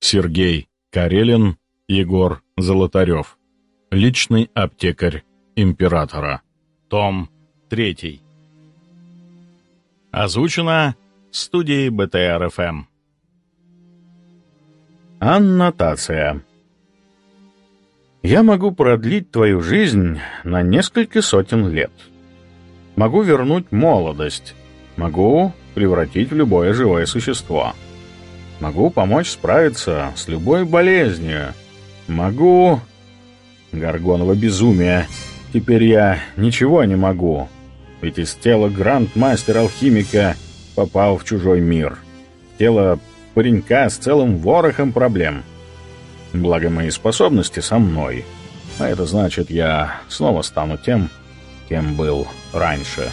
Сергей Карелин, Егор Золотарев. Личный аптекарь императора. Том 3. Озвучено студией БТРФМ. Аннотация. Я могу продлить твою жизнь на несколько сотен лет. Могу вернуть молодость. Могу превратить в любое живое существо. Могу помочь справиться с любой болезнью. Могу... Горгоново безумие. Теперь я ничего не могу. Ведь из тела гранд-мастера-алхимика попал в чужой мир. Тело паренька с целым ворохом проблем. Благо мои способности со мной. А это значит, я снова стану тем, кем был раньше.